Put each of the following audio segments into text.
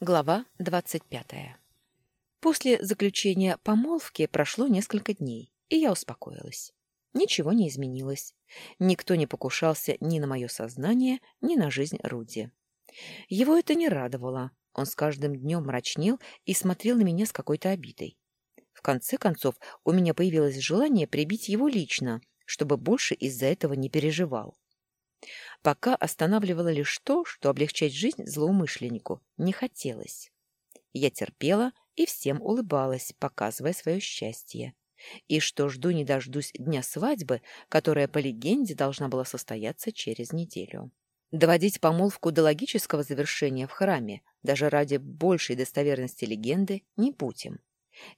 Глава двадцать пятая. После заключения помолвки прошло несколько дней, и я успокоилась. Ничего не изменилось. Никто не покушался ни на мое сознание, ни на жизнь Руди. Его это не радовало. Он с каждым днем мрачнел и смотрел на меня с какой-то обидой. В конце концов, у меня появилось желание прибить его лично, чтобы больше из-за этого не переживал. Пока останавливало лишь то, что облегчать жизнь злоумышленнику не хотелось. Я терпела и всем улыбалась, показывая свое счастье. И что жду не дождусь дня свадьбы, которая, по легенде, должна была состояться через неделю. Доводить помолвку до логического завершения в храме, даже ради большей достоверности легенды, не будем.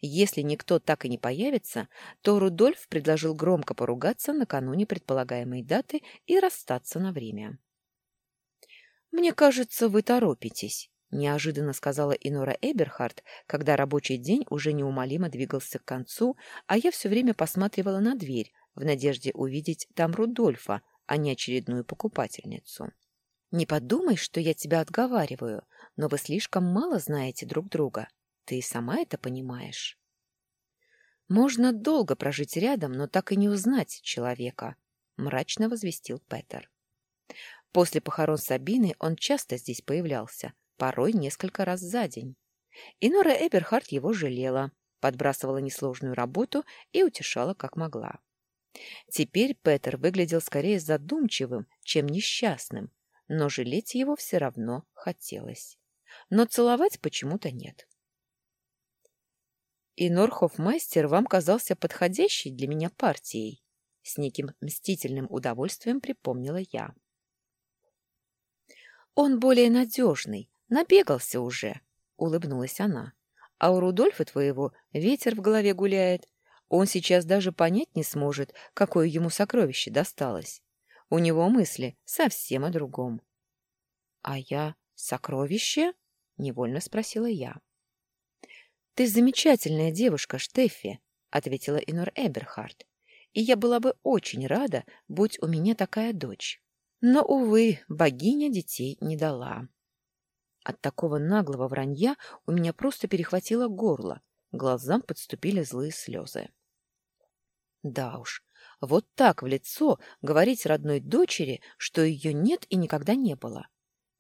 Если никто так и не появится, то Рудольф предложил громко поругаться накануне предполагаемой даты и расстаться на время. «Мне кажется, вы торопитесь», — неожиданно сказала Инора Эберхард, когда рабочий день уже неумолимо двигался к концу, а я все время посматривала на дверь в надежде увидеть там Рудольфа, а не очередную покупательницу. «Не подумай, что я тебя отговариваю, но вы слишком мало знаете друг друга. Ты сама это понимаешь. Можно долго прожить рядом, но так и не узнать человека, мрачно возвестил Петер. После похорон Сабины он часто здесь появлялся, порой несколько раз за день. И Нора Эберхард его жалела, подбрасывала несложную работу и утешала как могла. Теперь Петер выглядел скорее задумчивым, чем несчастным, но жалеть его все равно хотелось. Но целовать почему-то нет. И Норхофмастер вам казался подходящей для меня партией, с неким мстительным удовольствием припомнила я. Он более надежный, набегался уже, улыбнулась она. А у Рудольфа твоего ветер в голове гуляет. Он сейчас даже понять не сможет, какое ему сокровище досталось. У него мысли совсем о другом. — А я сокровище? — невольно спросила я. «Ты замечательная девушка, Штеффи», — ответила Инор Эберхард. «И я была бы очень рада, будь у меня такая дочь. Но, увы, богиня детей не дала». От такого наглого вранья у меня просто перехватило горло, глазам подступили злые слезы. Да уж, вот так в лицо говорить родной дочери, что ее нет и никогда не было.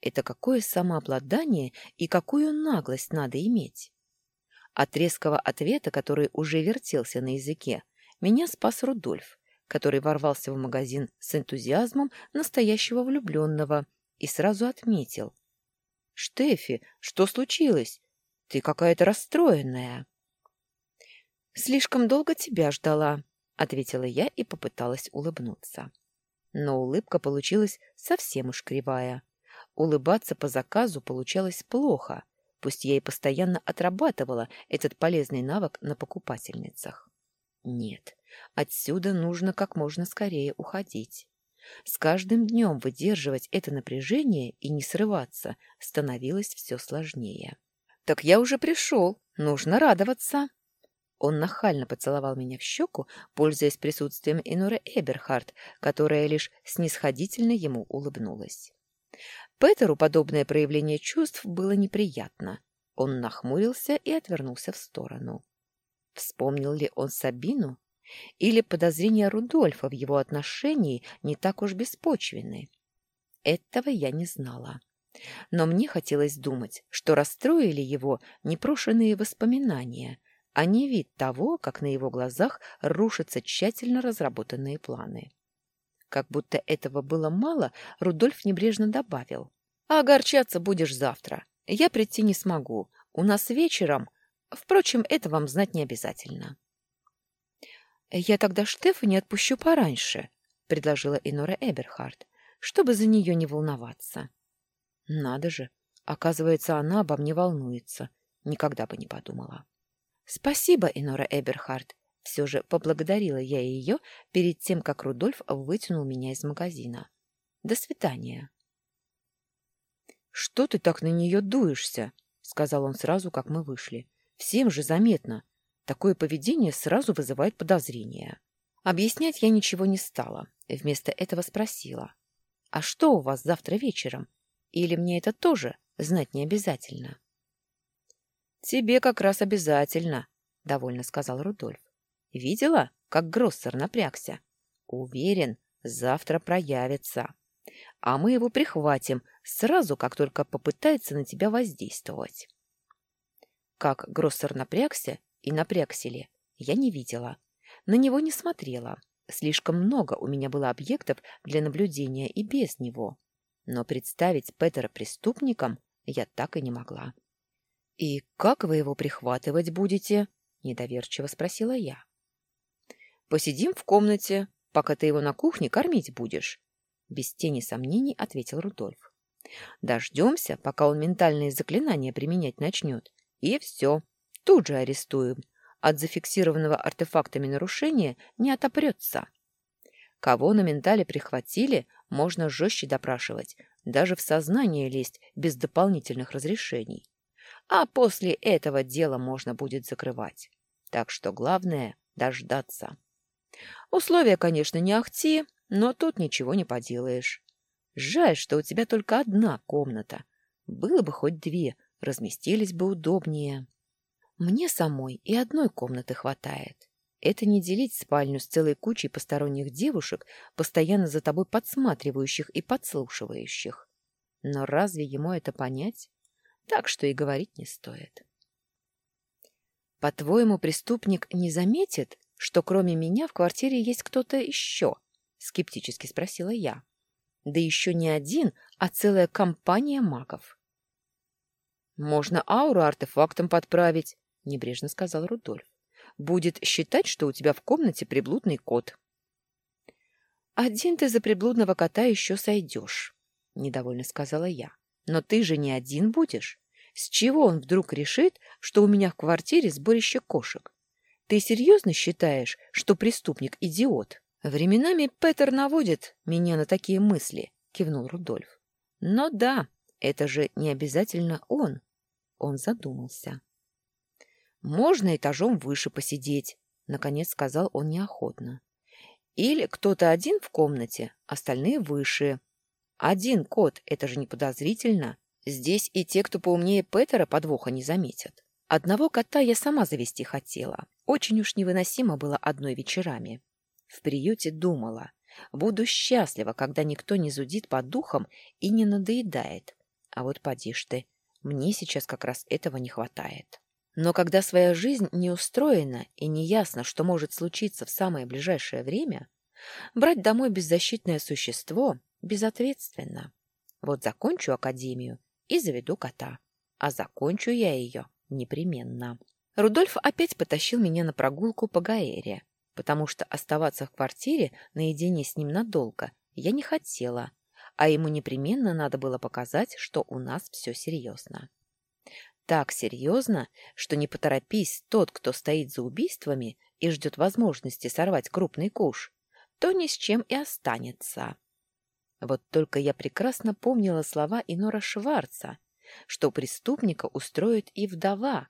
Это какое самообладание и какую наглость надо иметь. От резкого ответа, который уже вертелся на языке, меня спас Рудольф, который ворвался в магазин с энтузиазмом настоящего влюбленного и сразу отметил. «Штефи, что случилось? Ты какая-то расстроенная». «Слишком долго тебя ждала», — ответила я и попыталась улыбнуться. Но улыбка получилась совсем уж кривая. Улыбаться по заказу получалось плохо, Пусть я и постоянно отрабатывала этот полезный навык на покупательницах. Нет, отсюда нужно как можно скорее уходить. С каждым днем выдерживать это напряжение и не срываться становилось все сложнее. «Так я уже пришел, нужно радоваться!» Он нахально поцеловал меня в щеку, пользуясь присутствием Иноры Эберхард, которая лишь снисходительно ему улыбнулась. Петеру подобное проявление чувств было неприятно. Он нахмурился и отвернулся в сторону. Вспомнил ли он Сабину? Или подозрения Рудольфа в его отношении не так уж беспочвенны? Этого я не знала. Но мне хотелось думать, что расстроили его непрошенные воспоминания, а не вид того, как на его глазах рушатся тщательно разработанные планы. Как будто этого было мало, Рудольф небрежно добавил. «А огорчаться будешь завтра. Я прийти не смогу. У нас вечером... Впрочем, это вам знать не обязательно». «Я тогда Штефу не отпущу пораньше», — предложила Инора Эберхард, чтобы за нее не волноваться. «Надо же! Оказывается, она обо мне волнуется. Никогда бы не подумала». «Спасибо, Инора Эберхард. Все же поблагодарила я ее перед тем, как Рудольф вытянул меня из магазина. До свидания. «Что ты так на нее дуешься?» — сказал он сразу, как мы вышли. «Всем же заметно. Такое поведение сразу вызывает подозрения». Объяснять я ничего не стала. Вместо этого спросила. «А что у вас завтра вечером? Или мне это тоже знать не обязательно?» Тебе как раз обязательно, — довольно сказал Рудольф. Видела, как Гроссер напрягся? Уверен, завтра проявится. А мы его прихватим сразу, как только попытается на тебя воздействовать. Как Гроссер напрягся и напрягся ли, я не видела. На него не смотрела. Слишком много у меня было объектов для наблюдения и без него. Но представить Петера преступником я так и не могла. «И как вы его прихватывать будете?» — недоверчиво спросила я. «Посидим в комнате, пока ты его на кухне кормить будешь», — без тени сомнений ответил Рудольф. «Дождемся, пока он ментальные заклинания применять начнет, и все, тут же арестуем, от зафиксированного артефактами нарушения не отопрется. Кого на ментале прихватили, можно жестче допрашивать, даже в сознание лезть без дополнительных разрешений. А после этого дело можно будет закрывать. Так что главное — дождаться. Условия, конечно, не ахти, но тут ничего не поделаешь. Жаль, что у тебя только одна комната. Было бы хоть две, разместились бы удобнее. Мне самой и одной комнаты хватает. Это не делить спальню с целой кучей посторонних девушек, постоянно за тобой подсматривающих и подслушивающих. Но разве ему это понять? Так что и говорить не стоит. По-твоему, преступник не заметит, что кроме меня в квартире есть кто-то еще? Скептически спросила я. Да еще не один, а целая компания магов. Можно ауру артефактом подправить, — небрежно сказал Рудольф. «Будет считать, что у тебя в комнате приблудный кот». «Один ты за приблудного кота еще сойдешь», — недовольно сказала я. «Но ты же не один будешь. С чего он вдруг решит, что у меня в квартире сборище кошек? Ты серьезно считаешь, что преступник — идиот?» «Временами Петер наводит меня на такие мысли», — кивнул Рудольф. «Но да, это же не обязательно он». Он задумался. Можно этажом выше посидеть, наконец сказал он неохотно. Или кто-то один в комнате, остальные выше. Один кот — это же не подозрительно. Здесь и те, кто поумнее Петера, подвоха не заметят. Одного кота я сама завести хотела. Очень уж невыносимо было одной вечерами. В приюте думала. Буду счастлива, когда никто не зудит по духам и не надоедает. А вот поди ж ты, мне сейчас как раз этого не хватает. Но когда своя жизнь не устроена и неясно, что может случиться в самое ближайшее время, брать домой беззащитное существо безответственно. Вот закончу академию и заведу кота. А закончу я ее непременно. Рудольф опять потащил меня на прогулку по Гаэре, потому что оставаться в квартире наедине с ним надолго я не хотела, а ему непременно надо было показать, что у нас все серьезно так серьезно, что не поторопись тот, кто стоит за убийствами и ждет возможности сорвать крупный куш, то ни с чем и останется. Вот только я прекрасно помнила слова Инора Шварца, что преступника устроит и вдова.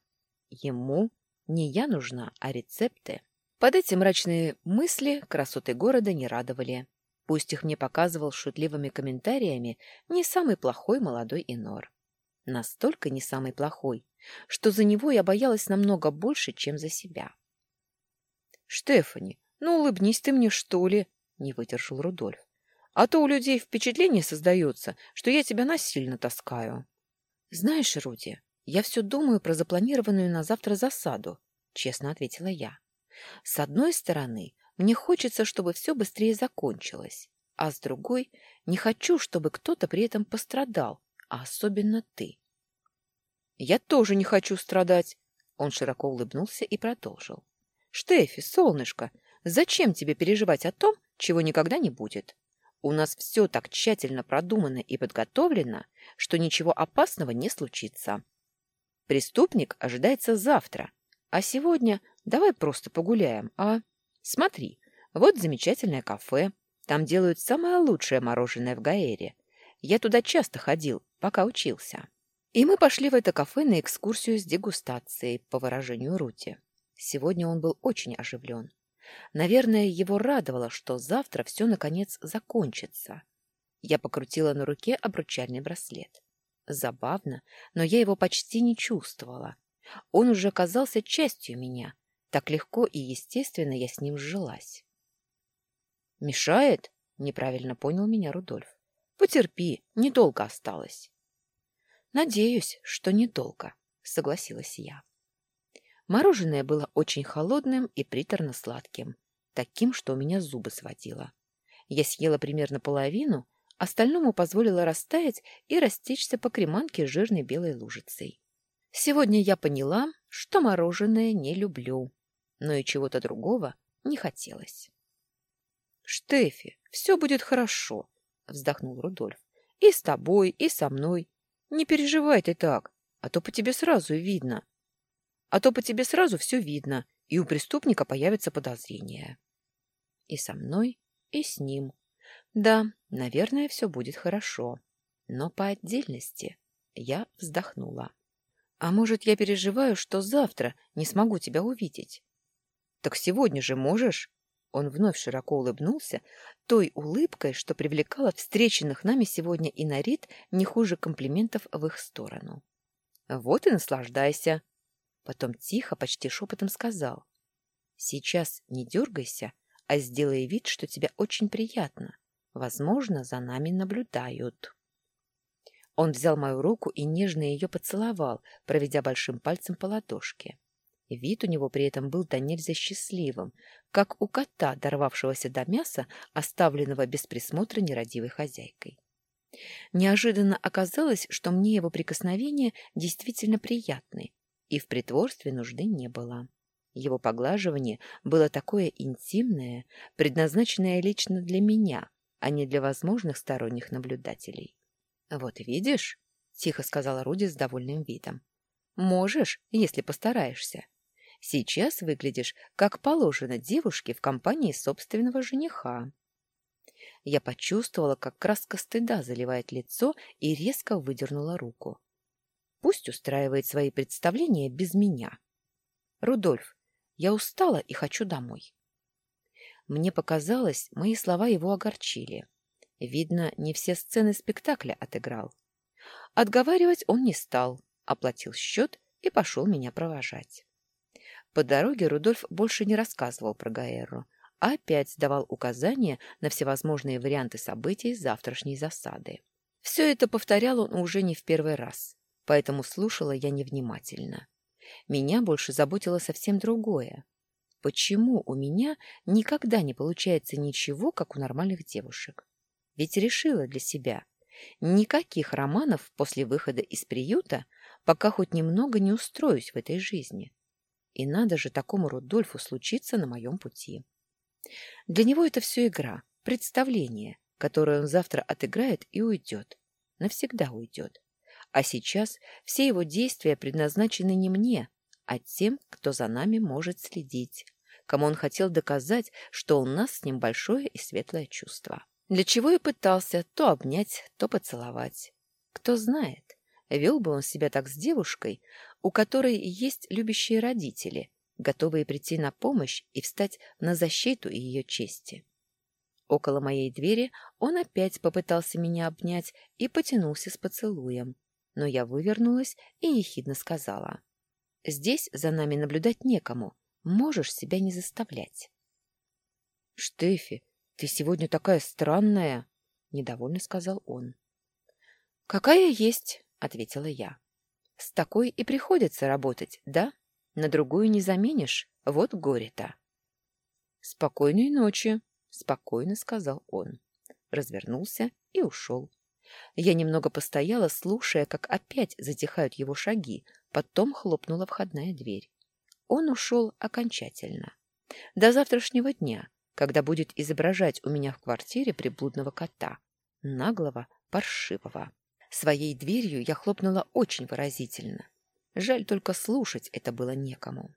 Ему не я нужна, а рецепты. Под эти мрачные мысли красоты города не радовали. Пусть их мне показывал шутливыми комментариями не самый плохой молодой Инор настолько не самый плохой, что за него я боялась намного больше, чем за себя. «Штефани, ну улыбнись ты мне, что ли?» — не выдержал Рудольф. «А то у людей впечатление создается, что я тебя насильно таскаю». «Знаешь, Руди, я все думаю про запланированную на завтра засаду», — честно ответила я. «С одной стороны, мне хочется, чтобы все быстрее закончилось, а с другой, не хочу, чтобы кто-то при этом пострадал, а особенно ты. Я тоже не хочу страдать. Он широко улыбнулся и продолжил. Штефи, солнышко, зачем тебе переживать о том, чего никогда не будет? У нас все так тщательно продумано и подготовлено, что ничего опасного не случится. Преступник ожидается завтра, а сегодня давай просто погуляем, а? Смотри, вот замечательное кафе. Там делают самое лучшее мороженое в Гаэре. Я туда часто ходил, пока учился. И мы пошли в это кафе на экскурсию с дегустацией, по выражению Рути. Сегодня он был очень оживлен. Наверное, его радовало, что завтра все, наконец, закончится. Я покрутила на руке обручальный браслет. Забавно, но я его почти не чувствовала. Он уже казался частью меня. Так легко и естественно я с ним сжилась. «Мешает?» — неправильно понял меня Рудольф. «Потерпи, недолго осталось». «Надеюсь, что недолго», — согласилась я. Мороженое было очень холодным и приторно-сладким, таким, что у меня зубы сводило. Я съела примерно половину, остальному позволила растаять и растечься по креманке жирной белой лужицей. Сегодня я поняла, что мороженое не люблю, но и чего-то другого не хотелось. «Штефи, все будет хорошо», — вздохнул Рудольф. «И с тобой, и со мной. Не переживай ты так, а то по тебе сразу видно. А то по тебе сразу все видно, и у преступника появится подозрение». И со мной, и с ним. Да, наверное, все будет хорошо. Но по отдельности я вздохнула. А может, я переживаю, что завтра не смогу тебя увидеть? Так сегодня же можешь? Он вновь широко улыбнулся, той улыбкой, что привлекала встреченных нами сегодня и Нарит не хуже комплиментов в их сторону. «Вот и наслаждайся!» Потом тихо, почти шепотом сказал. «Сейчас не дергайся, а сделай вид, что тебе очень приятно. Возможно, за нами наблюдают». Он взял мою руку и нежно ее поцеловал, проведя большим пальцем по ладошке. Вид у него при этом был до нельзя счастливым, как у кота, дорвавшегося до мяса, оставленного без присмотра нерадивой хозяйкой. Неожиданно оказалось, что мне его прикосновения действительно приятны, и в притворстве нужды не было. Его поглаживание было такое интимное, предназначенное лично для меня, а не для возможных сторонних наблюдателей. «Вот видишь», — тихо сказала Руди с довольным видом, — «можешь, если постараешься». Сейчас выглядишь, как положено девушке в компании собственного жениха. Я почувствовала, как краска стыда заливает лицо и резко выдернула руку. Пусть устраивает свои представления без меня. Рудольф, я устала и хочу домой. Мне показалось, мои слова его огорчили. Видно, не все сцены спектакля отыграл. Отговаривать он не стал, оплатил счет и пошел меня провожать. По дороге Рудольф больше не рассказывал про Гаэру, а опять давал указания на всевозможные варианты событий завтрашней засады. Все это повторял он уже не в первый раз, поэтому слушала я невнимательно. Меня больше заботило совсем другое. Почему у меня никогда не получается ничего, как у нормальных девушек? Ведь решила для себя. Никаких романов после выхода из приюта, пока хоть немного не устроюсь в этой жизни. И надо же такому Рудольфу случиться на моем пути. Для него это все игра, представление, которое он завтра отыграет и уйдет. Навсегда уйдет. А сейчас все его действия предназначены не мне, а тем, кто за нами может следить, кому он хотел доказать, что у нас с ним большое и светлое чувство. Для чего и пытался то обнять, то поцеловать. Кто знает, вел бы он себя так с девушкой, у которой есть любящие родители, готовые прийти на помощь и встать на защиту ее чести. Около моей двери он опять попытался меня обнять и потянулся с поцелуем, но я вывернулась и ехидно сказала. «Здесь за нами наблюдать некому, можешь себя не заставлять». «Штефи, ты сегодня такая странная!» — недовольно сказал он. «Какая есть!» — ответила я. С такой и приходится работать, да? На другую не заменишь, вот горе-то. Спокойной ночи, спокойно сказал он. Развернулся и ушел. Я немного постояла, слушая, как опять затихают его шаги, потом хлопнула входная дверь. Он ушел окончательно. До завтрашнего дня, когда будет изображать у меня в квартире приблудного кота, наглого, паршивого. Своей дверью я хлопнула очень выразительно. Жаль, только слушать это было некому.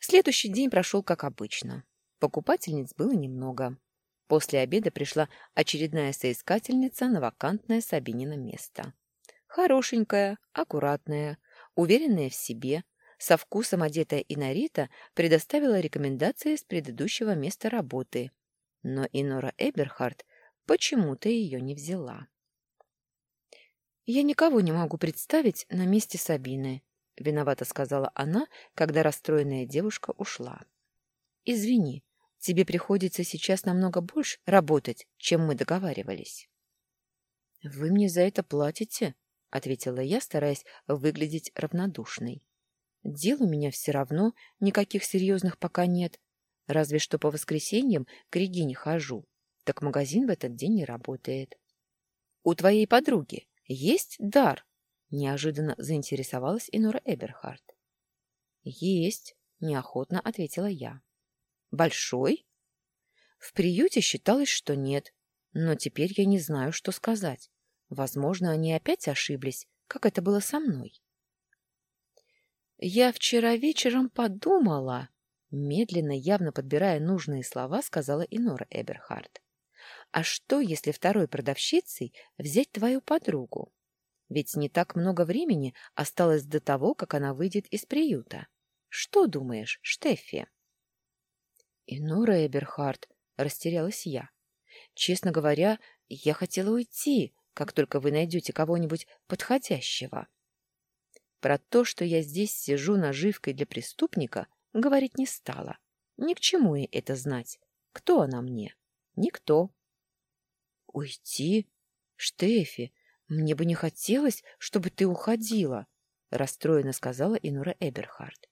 Следующий день прошел как обычно. Покупательниц было немного. После обеда пришла очередная соискательница на вакантное Сабинина место. Хорошенькая, аккуратная, уверенная в себе, со вкусом одетая Инорита предоставила рекомендации с предыдущего места работы. Но Инора Эберхард почему-то ее не взяла. «Я никого не могу представить на месте Сабины», — виновато сказала она, когда расстроенная девушка ушла. Извини, тебе приходится сейчас намного больше работать, чем мы договаривались. Вы мне за это платите? ответила я, стараясь выглядеть равнодушной. Дел у меня все равно никаких серьезных пока нет, разве что по воскресеньям к Регине хожу, так магазин в этот день не работает. У твоей подруги есть дар? Неожиданно заинтересовалась Инора Эберхард. Есть, неохотно ответила я. Большой? В приюте считалось, что нет, но теперь я не знаю, что сказать. Возможно, они опять ошиблись, как это было со мной. Я вчера вечером подумала, медленно, явно подбирая нужные слова, сказала Инора Эберхард. А что, если второй продавщицей взять твою подругу? Ведь не так много времени осталось до того, как она выйдет из приюта. Что думаешь, Штеффи? Инора Эберхард, растерялась я. Честно говоря, я хотела уйти, как только вы найдете кого-нибудь подходящего. Про то, что я здесь сижу наживкой для преступника, говорить не стала. Ни к чему ей это знать. Кто она мне? Никто. Уйти? Штефи, мне бы не хотелось, чтобы ты уходила, расстроенно сказала Инура Эберхард.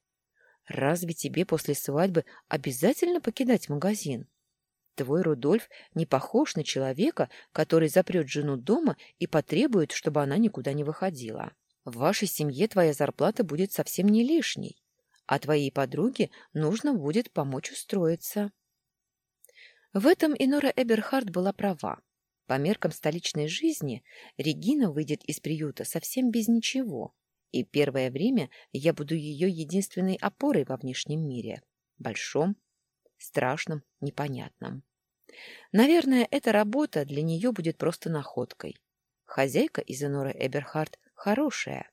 Разве тебе после свадьбы обязательно покидать магазин? Твой Рудольф не похож на человека, который запрет жену дома и потребует, чтобы она никуда не выходила. В вашей семье твоя зарплата будет совсем не лишней, а твоей подруге нужно будет помочь устроиться. В этом Инора Эберхард была права. По меркам столичной жизни Регина выйдет из приюта совсем без ничего, и первое время я буду ее единственной опорой во внешнем мире. Большом, страшном, непонятном. Наверное, эта работа для нее будет просто находкой. Хозяйка Изенора Эберхард хорошая,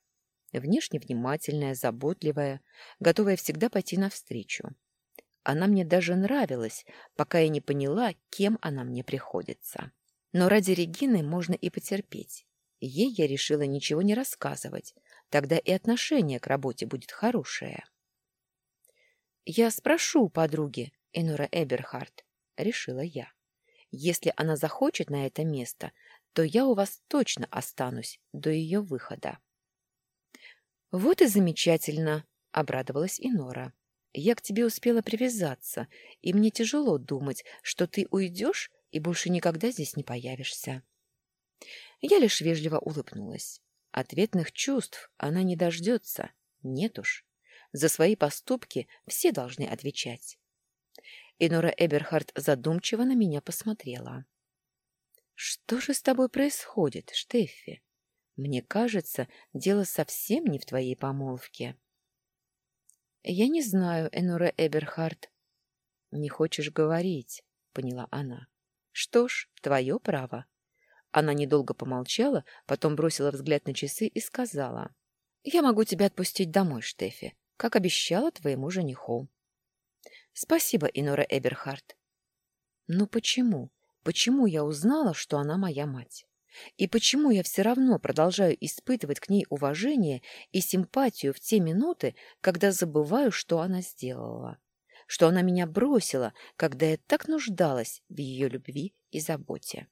внешне внимательная, заботливая, готовая всегда пойти навстречу. Она мне даже нравилась, пока я не поняла, кем она мне приходится. Но ради Регины можно и потерпеть. Ей я решила ничего не рассказывать, тогда и отношение к работе будет хорошее. «Я спрошу подруги, Энора Эберхард», — решила я. «Если она захочет на это место, то я у вас точно останусь до ее выхода». «Вот и замечательно», — обрадовалась Инора. «Я к тебе успела привязаться, и мне тяжело думать, что ты уйдешь и больше никогда здесь не появишься. Я лишь вежливо улыбнулась. Ответных чувств она не дождется. Нет уж. За свои поступки все должны отвечать. Инора Эберхард задумчиво на меня посмотрела. «Что же с тобой происходит, Штеффи? Мне кажется, дело совсем не в твоей помолвке». «Я не знаю, Энора Эберхард». «Не хочешь говорить», — поняла она. Что ж, твое право. Она недолго помолчала, потом бросила взгляд на часы и сказала. Я могу тебя отпустить домой, Штефи, как обещала твоему жениху. Спасибо, Инора Эберхард. Но почему? Почему я узнала, что она моя мать? И почему я все равно продолжаю испытывать к ней уважение и симпатию в те минуты, когда забываю, что она сделала? что она меня бросила, когда я так нуждалась в ее любви и заботе.